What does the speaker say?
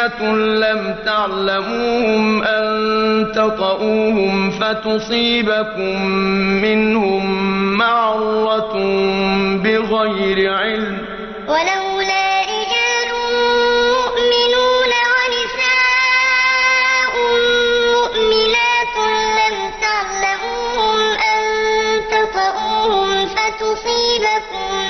مؤمنات لم تعلموهم أن تطؤوهم فتصيبكم منهم معرة بغير علم. ولولا رجال مؤمنون ونساء مؤمنات لم تعلموهم أن فتصيبكم